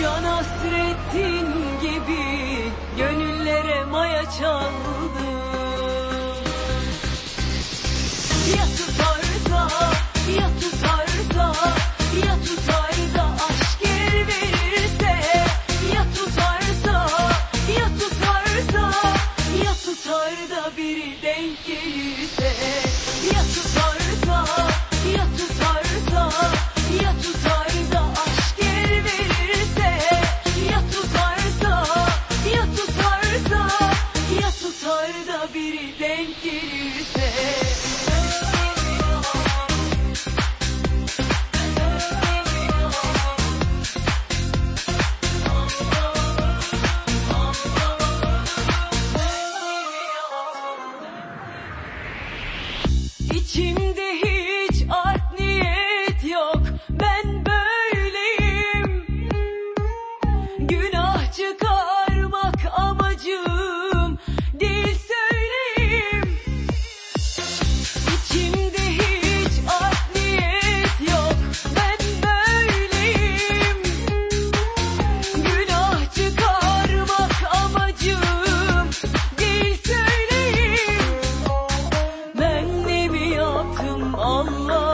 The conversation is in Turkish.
Can hasretin gibi gönüllere maya çaldı. Ya tutarsa, ya tutarsa, ya el verirse Ya tutarsa, ya da biri denk Allah.